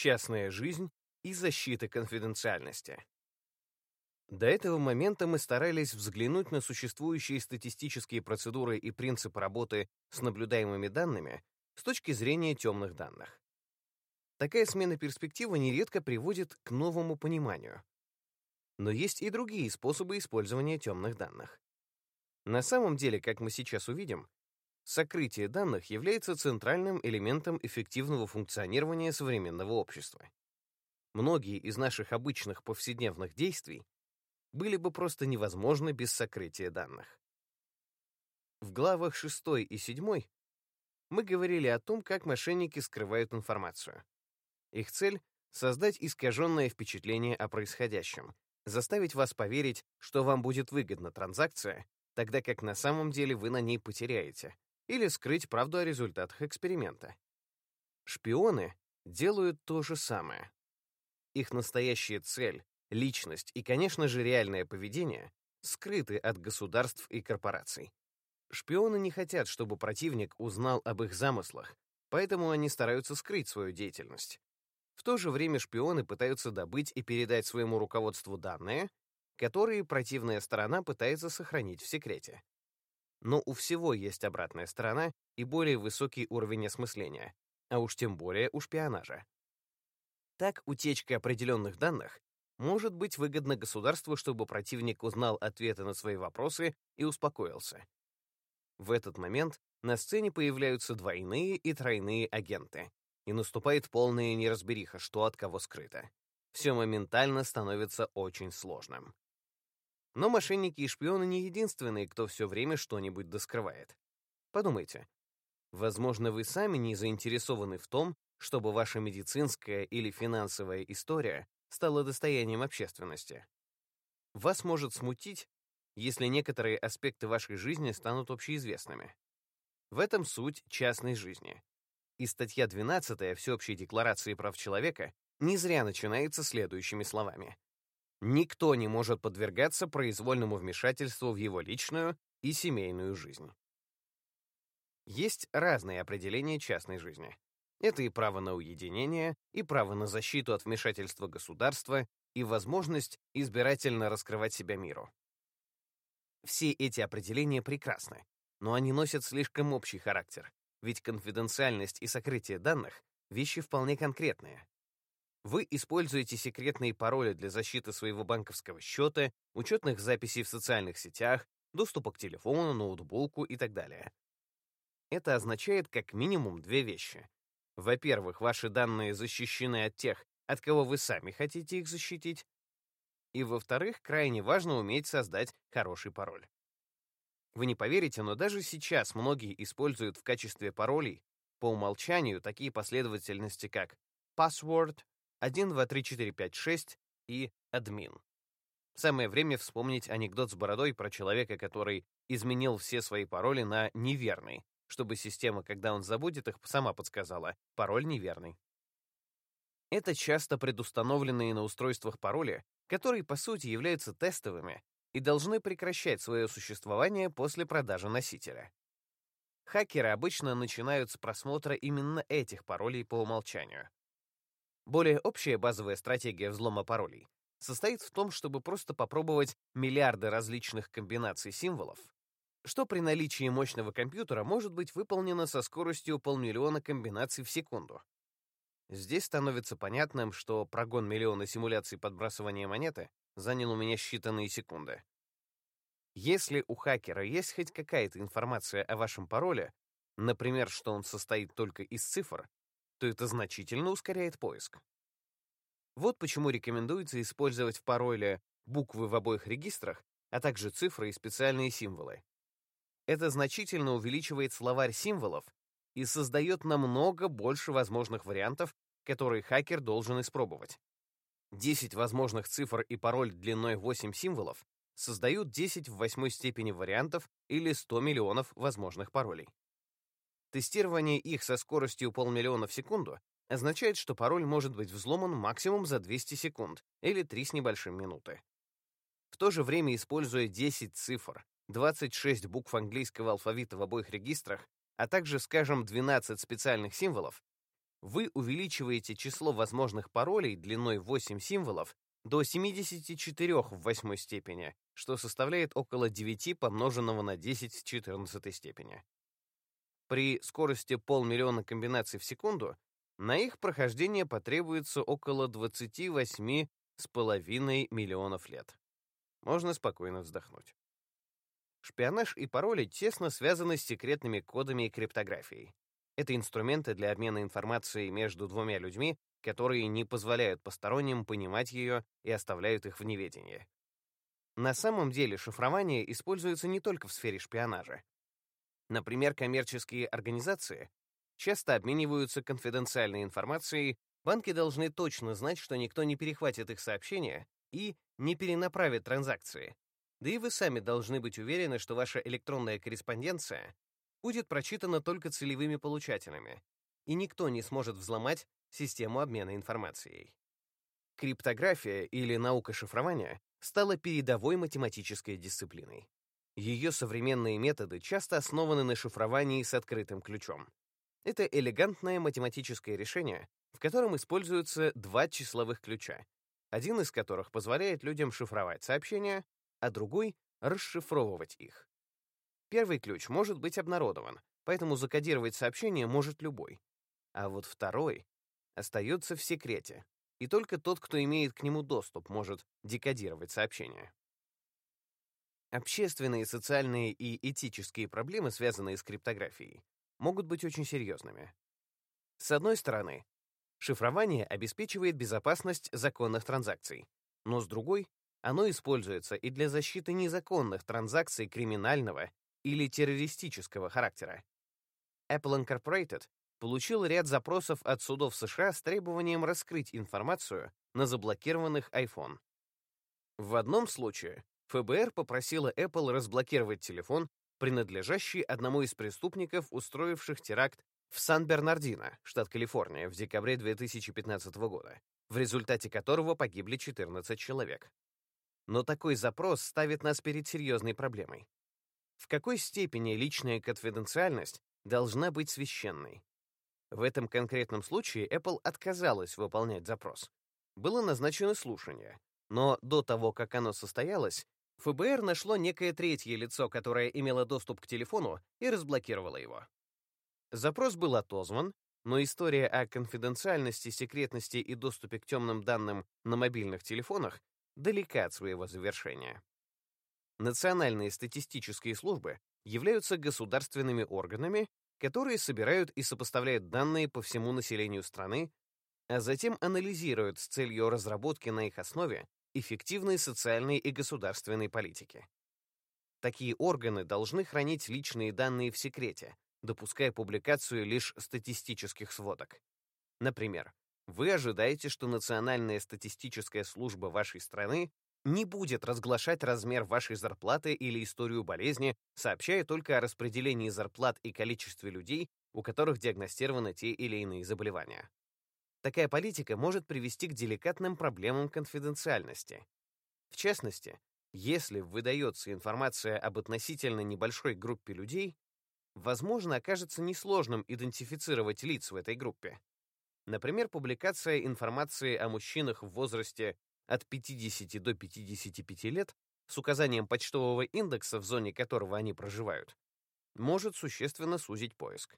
частная жизнь и защита конфиденциальности. До этого момента мы старались взглянуть на существующие статистические процедуры и принципы работы с наблюдаемыми данными с точки зрения темных данных. Такая смена перспективы нередко приводит к новому пониманию. Но есть и другие способы использования темных данных. На самом деле, как мы сейчас увидим, сокрытие данных является центральным элементом эффективного функционирования современного общества. Многие из наших обычных повседневных действий были бы просто невозможны без сокрытия данных. В главах 6 и 7 мы говорили о том, как мошенники скрывают информацию. Их цель — создать искаженное впечатление о происходящем, заставить вас поверить, что вам будет выгодна транзакция, тогда как на самом деле вы на ней потеряете, или скрыть правду о результатах эксперимента. Шпионы делают то же самое. Их настоящая цель, личность и, конечно же, реальное поведение скрыты от государств и корпораций. Шпионы не хотят, чтобы противник узнал об их замыслах, поэтому они стараются скрыть свою деятельность. В то же время шпионы пытаются добыть и передать своему руководству данные, которые противная сторона пытается сохранить в секрете. Но у всего есть обратная сторона и более высокий уровень осмысления, а уж тем более у шпионажа. Так, утечка определенных данных может быть выгодна государству, чтобы противник узнал ответы на свои вопросы и успокоился. В этот момент на сцене появляются двойные и тройные агенты, и наступает полная неразбериха, что от кого скрыто. Все моментально становится очень сложным. Но мошенники и шпионы не единственные, кто все время что-нибудь доскрывает. Подумайте. Возможно, вы сами не заинтересованы в том, чтобы ваша медицинская или финансовая история стала достоянием общественности. Вас может смутить, если некоторые аспекты вашей жизни станут общеизвестными. В этом суть частной жизни. И статья 12 Всеобщей декларации прав человека не зря начинается следующими словами. Никто не может подвергаться произвольному вмешательству в его личную и семейную жизнь. Есть разные определения частной жизни. Это и право на уединение, и право на защиту от вмешательства государства, и возможность избирательно раскрывать себя миру. Все эти определения прекрасны, но они носят слишком общий характер, ведь конфиденциальность и сокрытие данных — вещи вполне конкретные. Вы используете секретные пароли для защиты своего банковского счета, учетных записей в социальных сетях, доступа к телефону, ноутбуку и так далее. Это означает как минимум две вещи. Во-первых, ваши данные защищены от тех, от кого вы сами хотите их защитить, и, во-вторых, крайне важно уметь создать хороший пароль. Вы не поверите, но даже сейчас многие используют в качестве паролей по умолчанию такие последовательности, как password, 123456 и admin. Самое время вспомнить анекдот с бородой про человека, который изменил все свои пароли на неверный, чтобы система, когда он забудет их, сама подсказала, пароль неверный. Это часто предустановленные на устройствах пароли, которые по сути являются тестовыми и должны прекращать свое существование после продажи носителя. Хакеры обычно начинают с просмотра именно этих паролей по умолчанию. Более общая базовая стратегия взлома паролей состоит в том, чтобы просто попробовать миллиарды различных комбинаций символов, что при наличии мощного компьютера может быть выполнено со скоростью полмиллиона комбинаций в секунду. Здесь становится понятным, что прогон миллиона симуляций подбрасывания монеты занял у меня считанные секунды. Если у хакера есть хоть какая-то информация о вашем пароле, например, что он состоит только из цифр, то это значительно ускоряет поиск. Вот почему рекомендуется использовать в пароле буквы в обоих регистрах, а также цифры и специальные символы. Это значительно увеличивает словарь символов и создает намного больше возможных вариантов, которые хакер должен испробовать. 10 возможных цифр и пароль длиной 8 символов создают 10 в восьмой степени вариантов или 100 миллионов возможных паролей. Тестирование их со скоростью полмиллиона в секунду означает, что пароль может быть взломан максимум за 200 секунд или 3 с небольшим минуты. В то же время, используя 10 цифр, 26 букв английского алфавита в обоих регистрах, а также, скажем, 12 специальных символов, вы увеличиваете число возможных паролей длиной 8 символов до 74 в восьмой степени, что составляет около 9 помноженного на 10 в 14 степени. При скорости полмиллиона комбинаций в секунду на их прохождение потребуется около 28 с половиной миллионов лет. Можно спокойно вздохнуть. Шпионаж и пароли тесно связаны с секретными кодами и криптографией. Это инструменты для обмена информацией между двумя людьми, которые не позволяют посторонним понимать ее и оставляют их в неведении. На самом деле шифрование используется не только в сфере шпионажа. Например, коммерческие организации часто обмениваются конфиденциальной информацией, банки должны точно знать, что никто не перехватит их сообщения и не перенаправит транзакции. Да и вы сами должны быть уверены, что ваша электронная корреспонденция будет прочитана только целевыми получателями, и никто не сможет взломать систему обмена информацией. Криптография или наука шифрования стала передовой математической дисциплиной. Ее современные методы часто основаны на шифровании с открытым ключом. Это элегантное математическое решение, в котором используются два числовых ключа, один из которых позволяет людям шифровать сообщения, а другой — расшифровывать их. Первый ключ может быть обнародован, поэтому закодировать сообщение может любой. А вот второй остается в секрете, и только тот, кто имеет к нему доступ, может декодировать сообщение. Общественные, социальные и этические проблемы, связанные с криптографией, могут быть очень серьезными. С одной стороны, шифрование обеспечивает безопасность законных транзакций, но с другой, оно используется и для защиты незаконных транзакций криминального или террористического характера. Apple Incorporated получил ряд запросов от судов США с требованием раскрыть информацию на заблокированных iPhone. В одном случае ФБР попросило Apple разблокировать телефон, принадлежащий одному из преступников, устроивших теракт в Сан-Бернардино, штат Калифорния, в декабре 2015 года, в результате которого погибли 14 человек. Но такой запрос ставит нас перед серьезной проблемой. В какой степени личная конфиденциальность должна быть священной? В этом конкретном случае Apple отказалась выполнять запрос. Было назначено слушание, но до того, как оно состоялось, ФБР нашло некое третье лицо, которое имело доступ к телефону и разблокировало его. Запрос был отозван, но история о конфиденциальности, секретности и доступе к темным данным на мобильных телефонах далека от своего завершения. Национальные статистические службы являются государственными органами, которые собирают и сопоставляют данные по всему населению страны, а затем анализируют с целью разработки на их основе эффективной социальной и государственной политики. Такие органы должны хранить личные данные в секрете, допуская публикацию лишь статистических сводок. Например, вы ожидаете, что Национальная статистическая служба вашей страны не будет разглашать размер вашей зарплаты или историю болезни, сообщая только о распределении зарплат и количестве людей, у которых диагностированы те или иные заболевания. Такая политика может привести к деликатным проблемам конфиденциальности. В частности, если выдается информация об относительно небольшой группе людей, возможно, окажется несложным идентифицировать лиц в этой группе. Например, публикация информации о мужчинах в возрасте от 50 до 55 лет с указанием почтового индекса, в зоне которого они проживают, может существенно сузить поиск.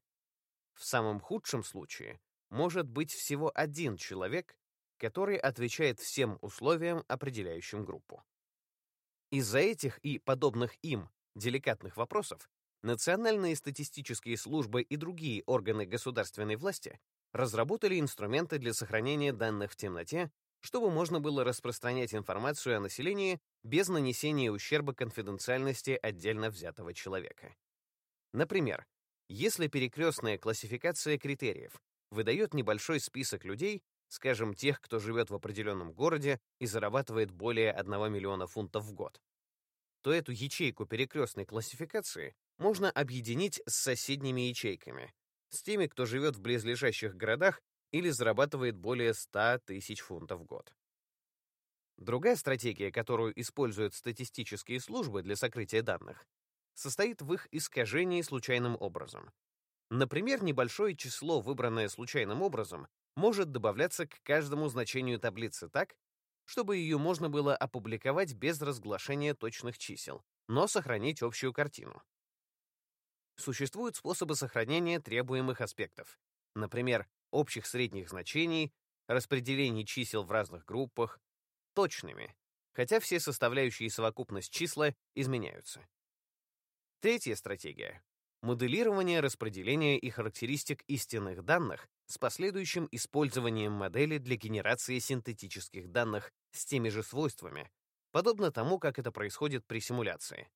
В самом худшем случае может быть всего один человек, который отвечает всем условиям, определяющим группу. Из-за этих и подобных им деликатных вопросов национальные статистические службы и другие органы государственной власти разработали инструменты для сохранения данных в темноте, чтобы можно было распространять информацию о населении без нанесения ущерба конфиденциальности отдельно взятого человека. Например, если перекрестная классификация критериев выдает небольшой список людей, скажем, тех, кто живет в определенном городе и зарабатывает более 1 миллиона фунтов в год, то эту ячейку перекрестной классификации можно объединить с соседними ячейками, с теми, кто живет в близлежащих городах или зарабатывает более 100 тысяч фунтов в год. Другая стратегия, которую используют статистические службы для сокрытия данных, состоит в их искажении случайным образом. Например, небольшое число, выбранное случайным образом, может добавляться к каждому значению таблицы так, чтобы ее можно было опубликовать без разглашения точных чисел, но сохранить общую картину. Существуют способы сохранения требуемых аспектов, например, общих средних значений, распределений чисел в разных группах, точными, хотя все составляющие совокупность числа изменяются. Третья стратегия — моделирование распределения и характеристик истинных данных с последующим использованием модели для генерации синтетических данных с теми же свойствами, подобно тому, как это происходит при симуляции.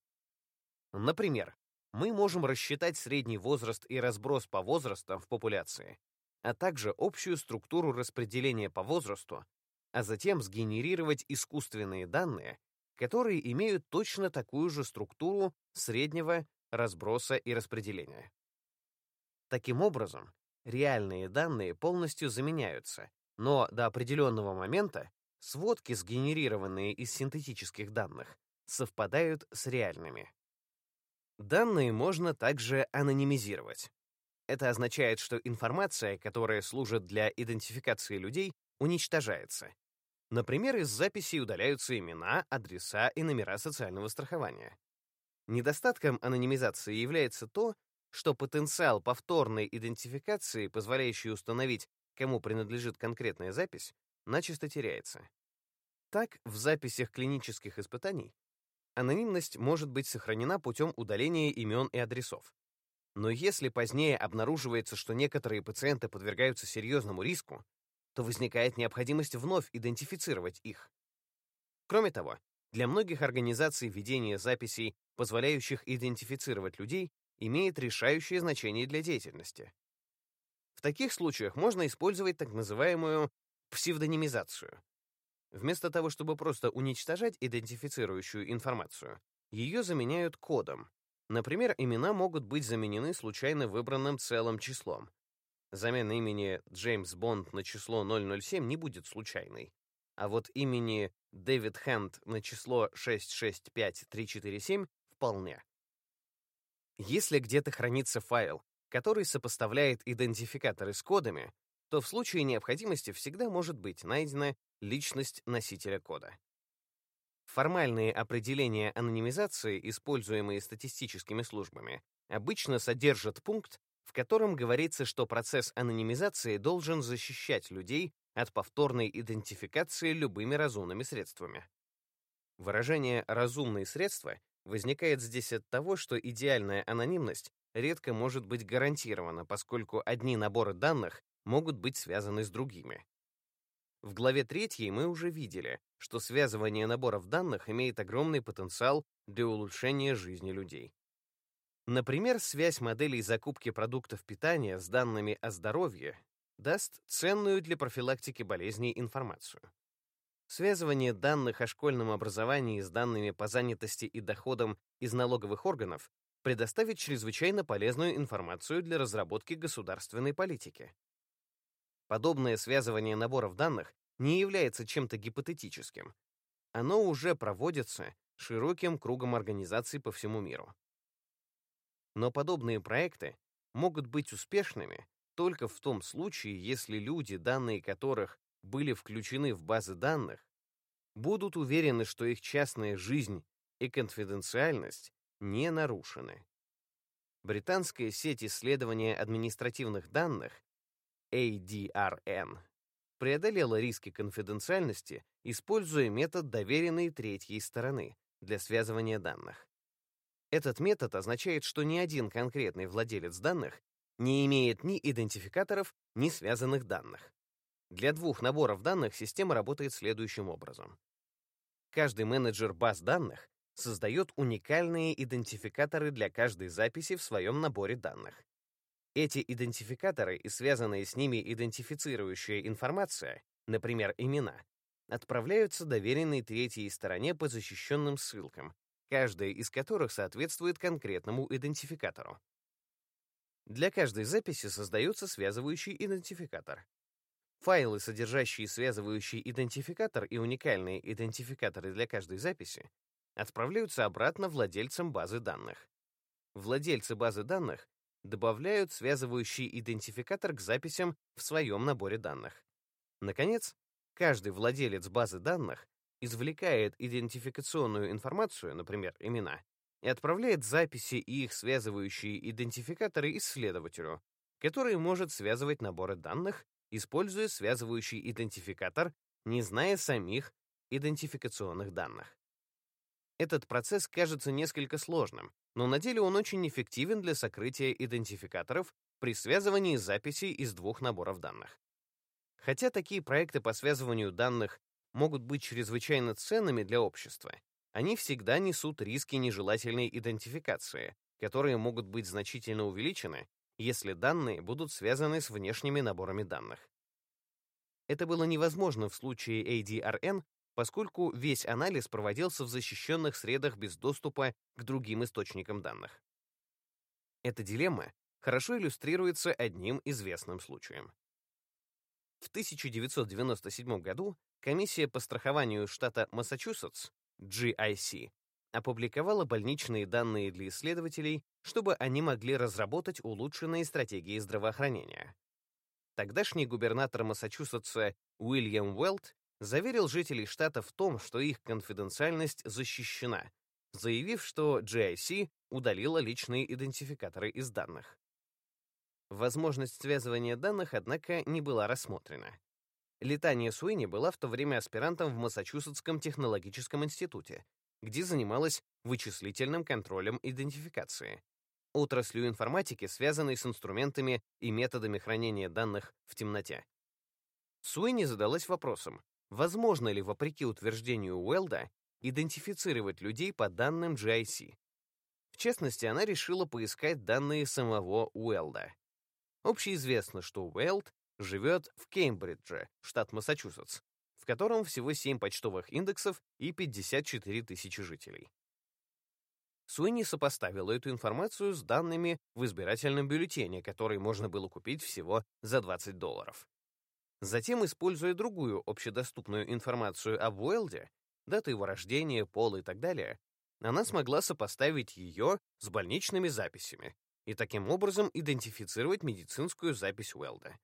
Например, мы можем рассчитать средний возраст и разброс по возрастам в популяции, а также общую структуру распределения по возрасту, а затем сгенерировать искусственные данные, которые имеют точно такую же структуру среднего, разброса и распределения. Таким образом, реальные данные полностью заменяются, но до определенного момента сводки, сгенерированные из синтетических данных, совпадают с реальными. Данные можно также анонимизировать. Это означает, что информация, которая служит для идентификации людей, уничтожается. Например, из записей удаляются имена, адреса и номера социального страхования. Недостатком анонимизации является то, что потенциал повторной идентификации, позволяющий установить, кому принадлежит конкретная запись, начисто теряется. Так, в записях клинических испытаний анонимность может быть сохранена путем удаления имен и адресов. Но если позднее обнаруживается, что некоторые пациенты подвергаются серьезному риску, то возникает необходимость вновь идентифицировать их. Кроме того, для многих организаций ведение записей, позволяющих идентифицировать людей, имеет решающее значение для деятельности. В таких случаях можно использовать так называемую псевдонимизацию. Вместо того, чтобы просто уничтожать идентифицирующую информацию, ее заменяют кодом. Например, имена могут быть заменены случайно выбранным целым числом. Замена имени Джеймс Бонд на число 007 не будет случайной. А вот имени Дэвид Хэнд на число 665347 вполне. Если где-то хранится файл, который сопоставляет идентификаторы с кодами, то в случае необходимости всегда может быть найдена личность носителя кода. Формальные определения анонимизации, используемые статистическими службами, обычно содержат пункт, в котором говорится, что процесс анонимизации должен защищать людей от повторной идентификации любыми разумными средствами. Выражение «разумные средства» возникает здесь от того, что идеальная анонимность редко может быть гарантирована, поскольку одни наборы данных могут быть связаны с другими. В главе 3 мы уже видели, что связывание наборов данных имеет огромный потенциал для улучшения жизни людей. Например, связь моделей закупки продуктов питания с данными о здоровье даст ценную для профилактики болезней информацию. Связывание данных о школьном образовании с данными по занятости и доходам из налоговых органов предоставит чрезвычайно полезную информацию для разработки государственной политики. Подобное связывание наборов данных не является чем-то гипотетическим. Оно уже проводится широким кругом организаций по всему миру. Но подобные проекты могут быть успешными только в том случае, если люди, данные которых были включены в базы данных, будут уверены, что их частная жизнь и конфиденциальность не нарушены. Британская сеть исследования административных данных ADRN преодолела риски конфиденциальности, используя метод доверенной третьей стороны для связывания данных. Этот метод означает, что ни один конкретный владелец данных не имеет ни идентификаторов, ни связанных данных. Для двух наборов данных система работает следующим образом. Каждый менеджер баз данных создает уникальные идентификаторы для каждой записи в своем наборе данных. Эти идентификаторы и связанная с ними идентифицирующая информация, например, имена, отправляются доверенной третьей стороне по защищенным ссылкам, каждая из которых соответствует конкретному идентификатору. Для каждой записи создается связывающий идентификатор. Файлы, содержащие связывающий идентификатор и уникальные идентификаторы для каждой записи, отправляются обратно владельцам базы данных. Владельцы базы данных добавляют связывающий идентификатор к записям в своем наборе данных. Наконец, каждый владелец базы данных извлекает идентификационную информацию, например, имена, и отправляет записи и их связывающие идентификаторы исследователю, который может связывать наборы данных, используя связывающий идентификатор, не зная самих идентификационных данных. Этот процесс кажется несколько сложным, но на деле он очень эффективен для сокрытия идентификаторов при связывании записей из двух наборов данных. Хотя такие проекты по связыванию данных могут быть чрезвычайно ценными для общества, они всегда несут риски нежелательной идентификации, которые могут быть значительно увеличены, если данные будут связаны с внешними наборами данных. Это было невозможно в случае ADRN, поскольку весь анализ проводился в защищенных средах без доступа к другим источникам данных. Эта дилемма хорошо иллюстрируется одним известным случаем. В 1997 году комиссия по страхованию штата Массачусетс, GIC, опубликовала больничные данные для исследователей, чтобы они могли разработать улучшенные стратегии здравоохранения. Тогдашний губернатор Массачусетса Уильям Уэлт заверил жителей штата в том, что их конфиденциальность защищена, заявив, что GIC удалила личные идентификаторы из данных. Возможность связывания данных, однако, не была рассмотрена. Летания Суини была в то время аспирантом в Массачусетском технологическом институте, где занималась вычислительным контролем идентификации, отраслью информатики, связанной с инструментами и методами хранения данных в темноте. Суини задалась вопросом, возможно ли, вопреки утверждению Уэлда, идентифицировать людей по данным GIC. В частности, она решила поискать данные самого Уэлда. Общеизвестно, что Уэлд живет в Кеймбридже, штат Массачусетс, в котором всего 7 почтовых индексов и 54 тысячи жителей. Суини сопоставила эту информацию с данными в избирательном бюллетене, который можно было купить всего за 20 долларов. Затем, используя другую общедоступную информацию об Уэлде, дату его рождения, пол и так далее, она смогла сопоставить ее с больничными записями и таким образом идентифицировать медицинскую запись Уэлда.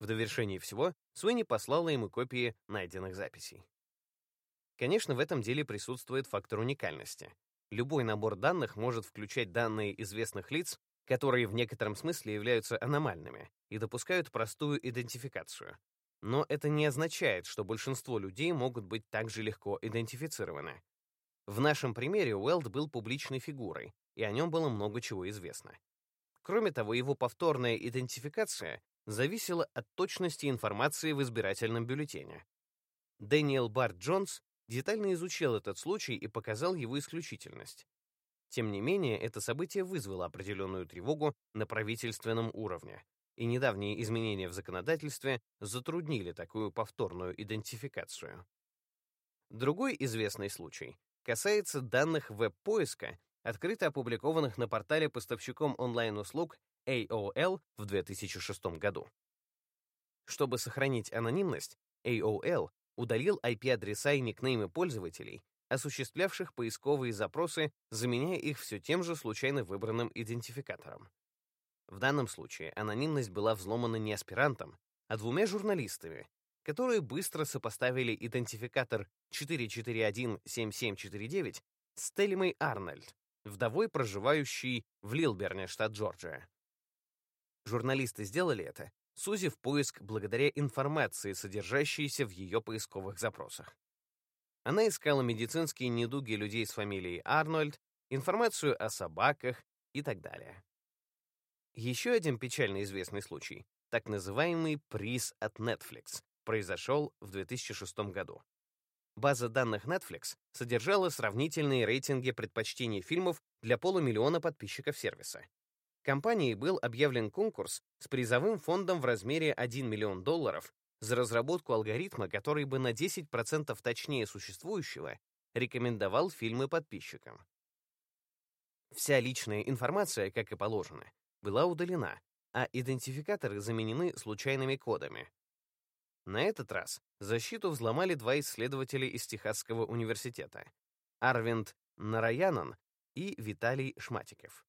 В довершении всего, Суэни послала ему копии найденных записей. Конечно, в этом деле присутствует фактор уникальности. Любой набор данных может включать данные известных лиц, которые в некотором смысле являются аномальными и допускают простую идентификацию. Но это не означает, что большинство людей могут быть также легко идентифицированы. В нашем примере Уэлд был публичной фигурой, и о нем было много чего известно. Кроме того, его повторная идентификация зависела от точности информации в избирательном бюллетене. Дэниел Барт Джонс детально изучил этот случай и показал его исключительность. Тем не менее, это событие вызвало определенную тревогу на правительственном уровне, и недавние изменения в законодательстве затруднили такую повторную идентификацию. Другой известный случай касается данных веб-поиска, открыто опубликованных на портале поставщиком онлайн-услуг AOL в 2006 году. Чтобы сохранить анонимность, AOL удалил IP-адреса и никнеймы пользователей, осуществлявших поисковые запросы, заменяя их все тем же случайно выбранным идентификатором. В данном случае анонимность была взломана не аспирантом, а двумя журналистами, которые быстро сопоставили идентификатор 4417749 с Телемой Арнольд, вдовой, проживающей в Лилберне, штат Джорджия. Журналисты сделали это, сузив поиск благодаря информации, содержащейся в ее поисковых запросах. Она искала медицинские недуги людей с фамилией Арнольд, информацию о собаках и так далее. Еще один печально известный случай, так называемый приз от Netflix, произошел в 2006 году. База данных Netflix содержала сравнительные рейтинги предпочтений фильмов для полумиллиона подписчиков сервиса. Компанией был объявлен конкурс с призовым фондом в размере 1 миллион долларов за разработку алгоритма, который бы на 10% точнее существующего рекомендовал фильмы подписчикам. Вся личная информация, как и положено, была удалена, а идентификаторы заменены случайными кодами. На этот раз защиту взломали два исследователя из Техасского университета — Арвинд Нараянан и Виталий Шматиков.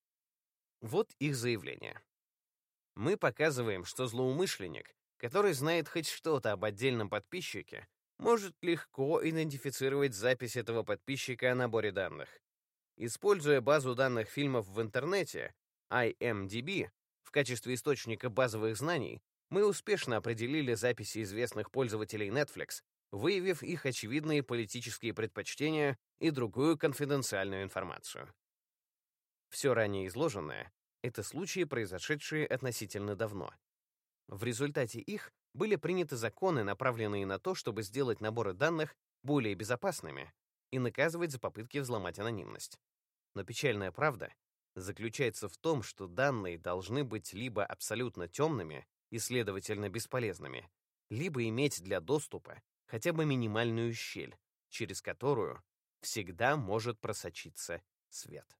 Вот их заявление. Мы показываем, что злоумышленник, который знает хоть что-то об отдельном подписчике, может легко идентифицировать запись этого подписчика о наборе данных. Используя базу данных фильмов в интернете, IMDb, в качестве источника базовых знаний, мы успешно определили записи известных пользователей Netflix, выявив их очевидные политические предпочтения и другую конфиденциальную информацию. Все ранее изложенное — это случаи, произошедшие относительно давно. В результате их были приняты законы, направленные на то, чтобы сделать наборы данных более безопасными и наказывать за попытки взломать анонимность. Но печальная правда заключается в том, что данные должны быть либо абсолютно темными и, следовательно, бесполезными, либо иметь для доступа хотя бы минимальную щель, через которую всегда может просочиться свет.